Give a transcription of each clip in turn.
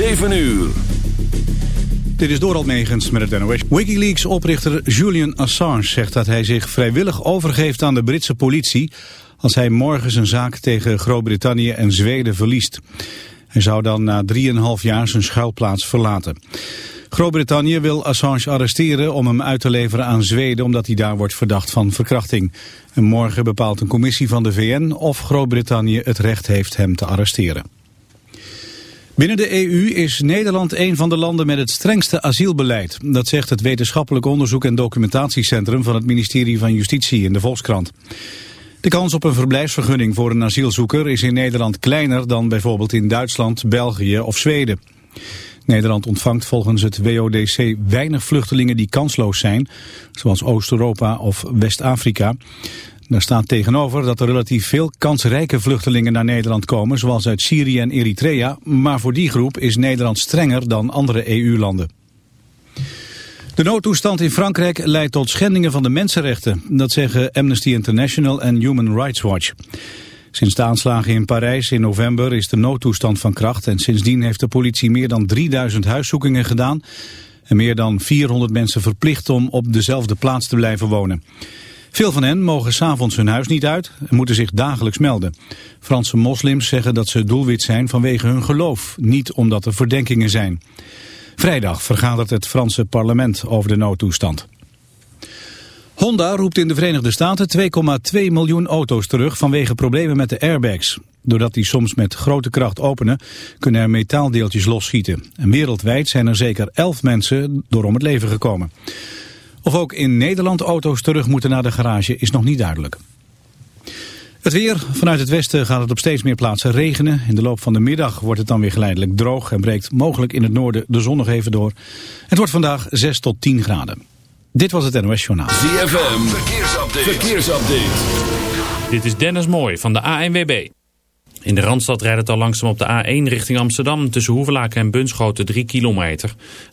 7 uur. Dit is Doral Megens met het NOS. Wikileaks-oprichter Julian Assange zegt dat hij zich vrijwillig overgeeft aan de Britse politie... als hij morgen zijn zaak tegen Groot-Brittannië en Zweden verliest. Hij zou dan na 3,5 jaar zijn schuilplaats verlaten. Groot-Brittannië wil Assange arresteren om hem uit te leveren aan Zweden... omdat hij daar wordt verdacht van verkrachting. En morgen bepaalt een commissie van de VN of Groot-Brittannië het recht heeft hem te arresteren. Binnen de EU is Nederland een van de landen met het strengste asielbeleid. Dat zegt het Wetenschappelijk Onderzoek en Documentatiecentrum van het ministerie van Justitie in de Volkskrant. De kans op een verblijfsvergunning voor een asielzoeker is in Nederland kleiner dan bijvoorbeeld in Duitsland, België of Zweden. Nederland ontvangt volgens het WODC weinig vluchtelingen die kansloos zijn, zoals Oost-Europa of West-Afrika. Daar staat tegenover dat er relatief veel kansrijke vluchtelingen naar Nederland komen, zoals uit Syrië en Eritrea, maar voor die groep is Nederland strenger dan andere EU-landen. De noodtoestand in Frankrijk leidt tot schendingen van de mensenrechten. Dat zeggen Amnesty International en Human Rights Watch. Sinds de aanslagen in Parijs in november is de noodtoestand van kracht... en sindsdien heeft de politie meer dan 3000 huiszoekingen gedaan... en meer dan 400 mensen verplicht om op dezelfde plaats te blijven wonen. Veel van hen mogen s'avonds hun huis niet uit en moeten zich dagelijks melden. Franse moslims zeggen dat ze doelwit zijn vanwege hun geloof, niet omdat er verdenkingen zijn. Vrijdag vergadert het Franse parlement over de noodtoestand. Honda roept in de Verenigde Staten 2,2 miljoen auto's terug vanwege problemen met de airbags. Doordat die soms met grote kracht openen, kunnen er metaaldeeltjes losschieten. En wereldwijd zijn er zeker 11 mensen door om het leven gekomen. Of ook in Nederland auto's terug moeten naar de garage is nog niet duidelijk. Het weer. Vanuit het westen gaat het op steeds meer plaatsen regenen. In de loop van de middag wordt het dan weer geleidelijk droog... en breekt mogelijk in het noorden de zon nog even door. Het wordt vandaag 6 tot 10 graden. Dit was het NOS Journaal. ZFM. Verkeersupdate. Verkeersupdate. Dit is Dennis Mooij van de ANWB. In de Randstad rijdt het al langzaam op de A1 richting Amsterdam... tussen Hoevelaken en Bunschoten 3 kilometer.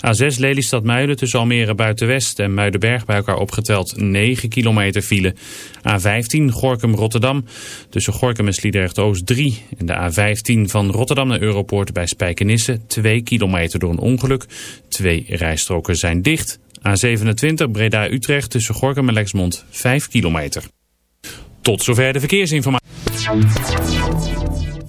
A6 Lelystad-Muiden tussen Almere Buitenwest en Muidenberg... bij elkaar opgeteld 9 kilometer file. A15 Gorkum-Rotterdam tussen Gorkum en Sliedrecht-Oost 3. En de A15 van Rotterdam naar Europoort bij Spijkenisse 2 kilometer door een ongeluk. Twee rijstroken zijn dicht. A27 Breda-Utrecht tussen Gorkum en Lexmond 5 kilometer. Tot zover de verkeersinformatie.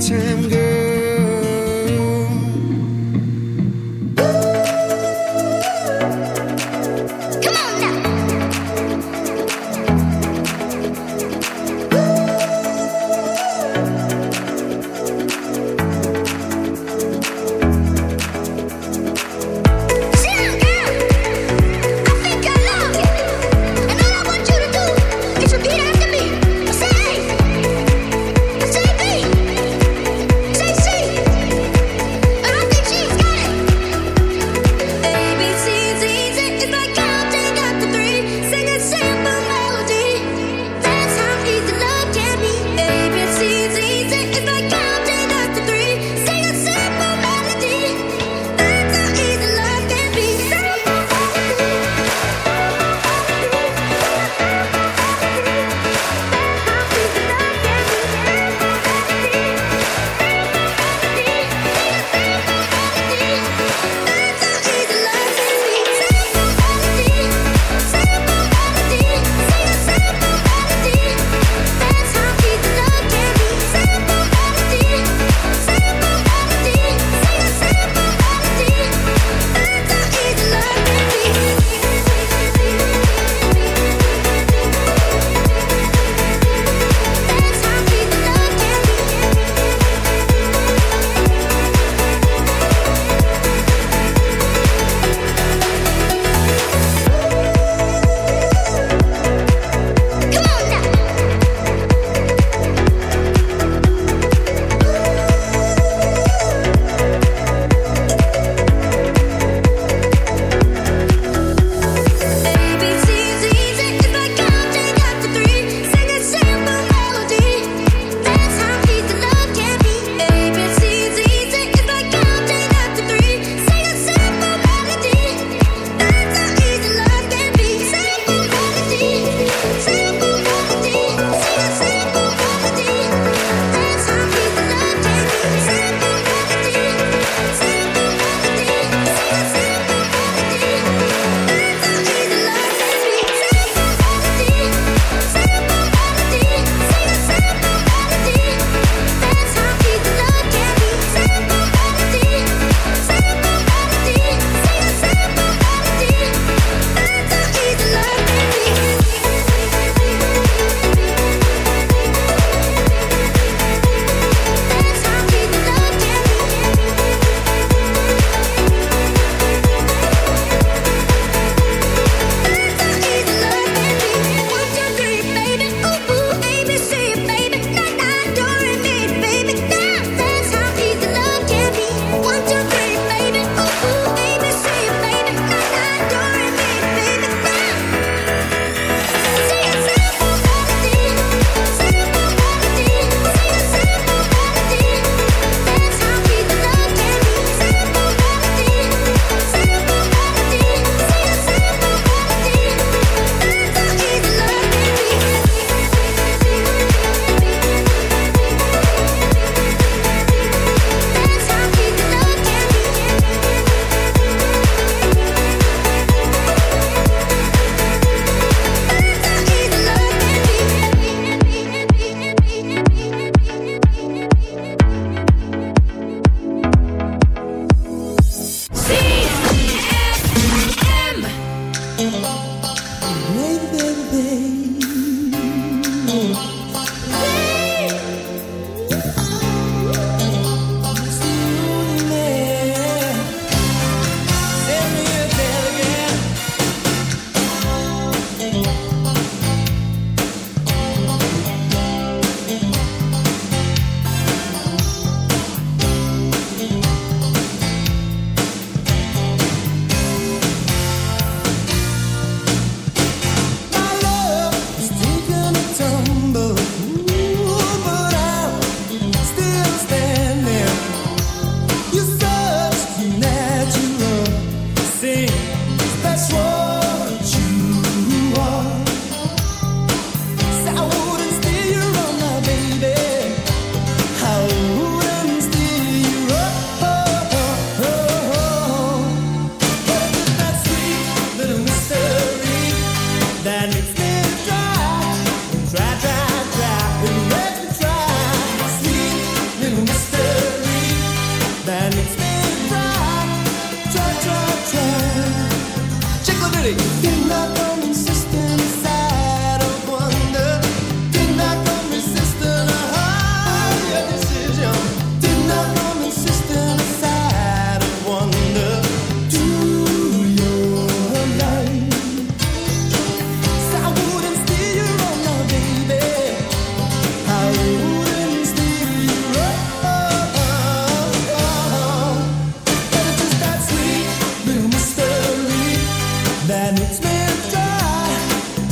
time, girl.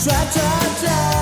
try, try, try.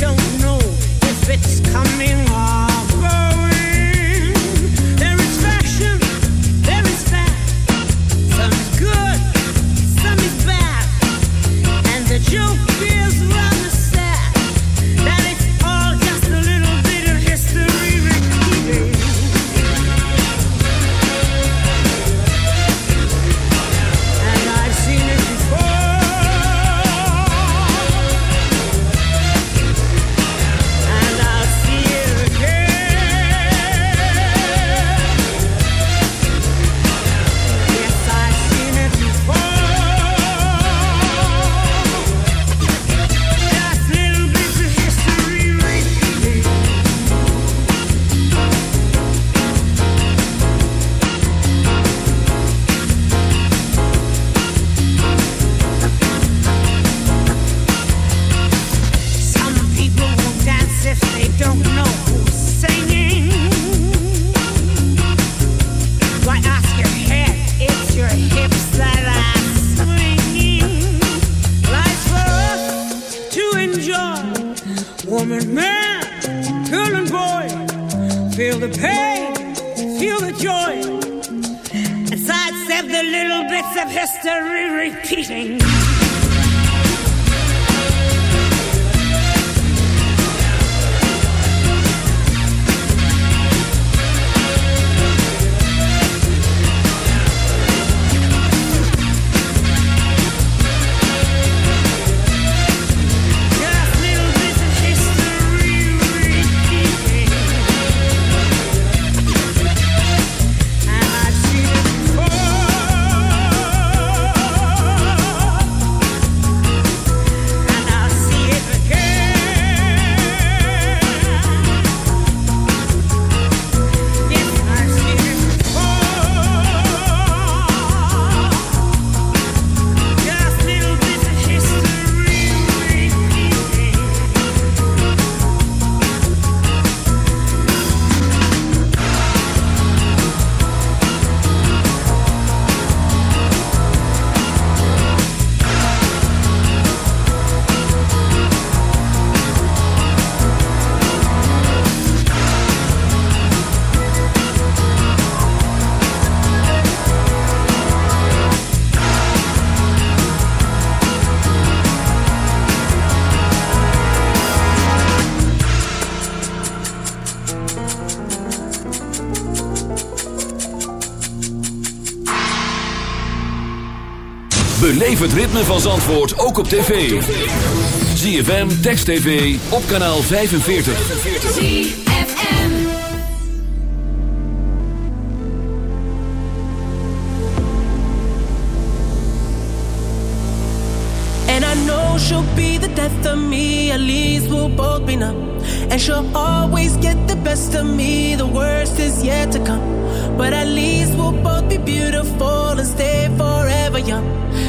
Don't know if it's coming or misery repeating. Beleef het ritme van Zandvoort ook op tv. ZFM, Text TV, op kanaal 45. And I know she'll be the death of me, at least we'll both be numb. And she'll always get the best of me, the worst is yet to come. But at least we'll both be beautiful and stay forever young.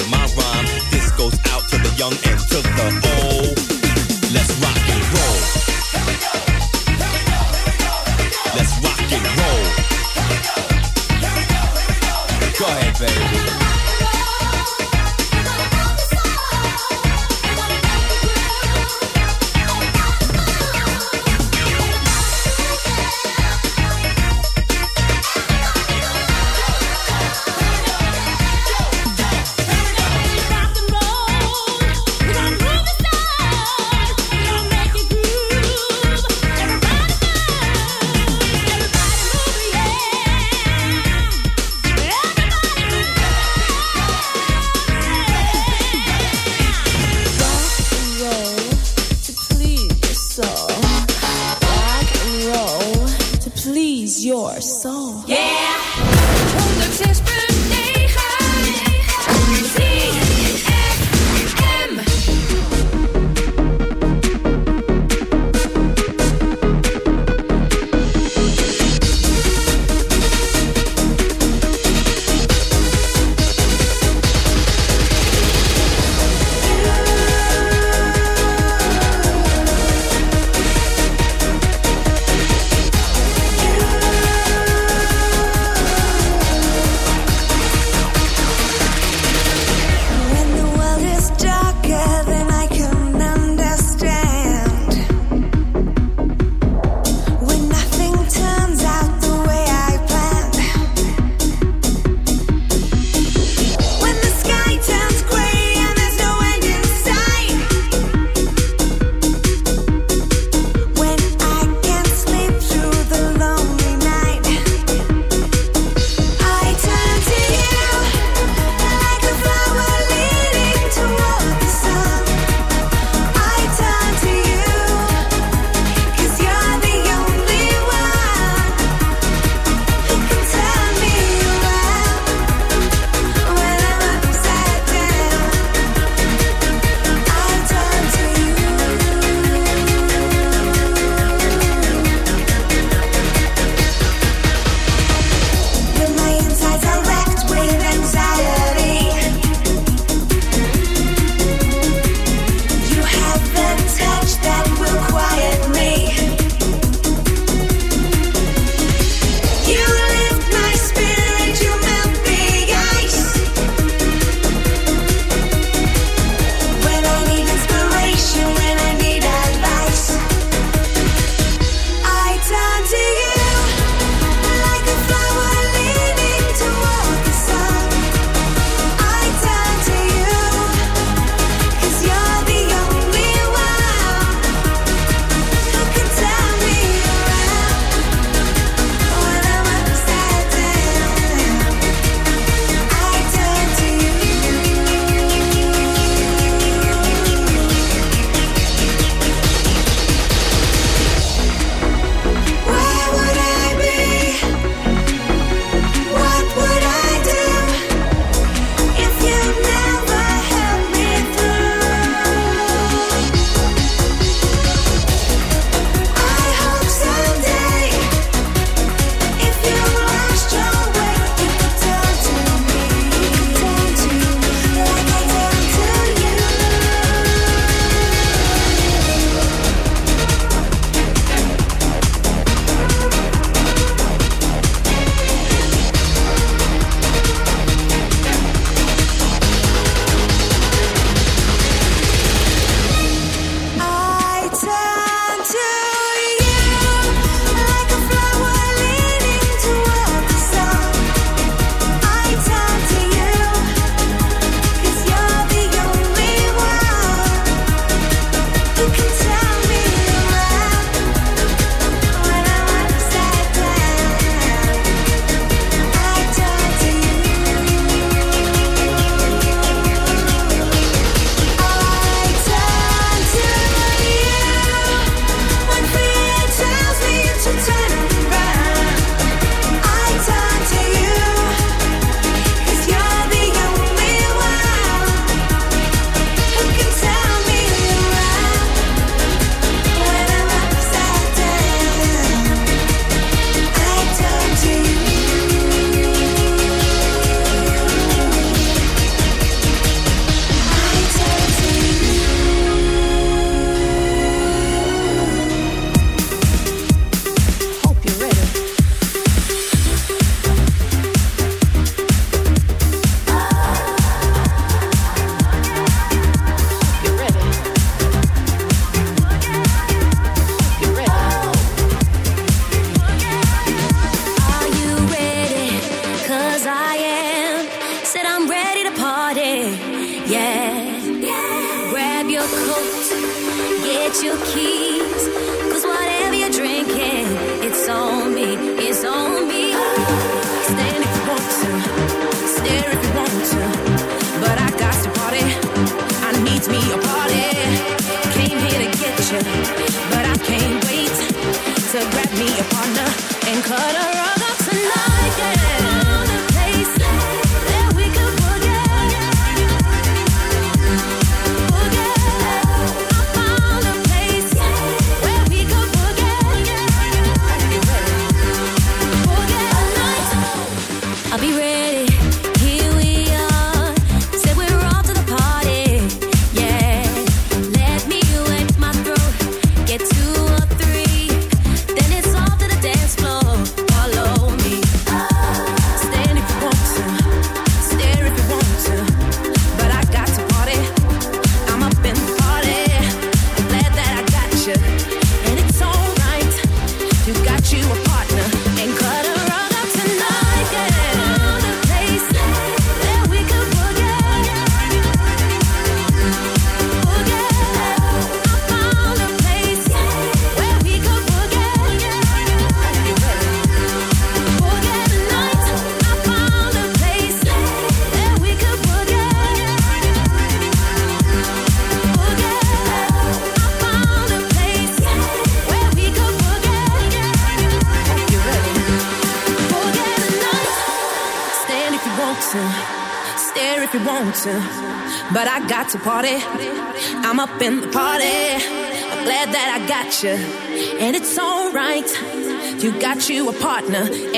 of my rhyme. This goes out to the young and to the old. Let's rock and roll. Let's rock and roll. Go ahead, baby.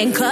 and cut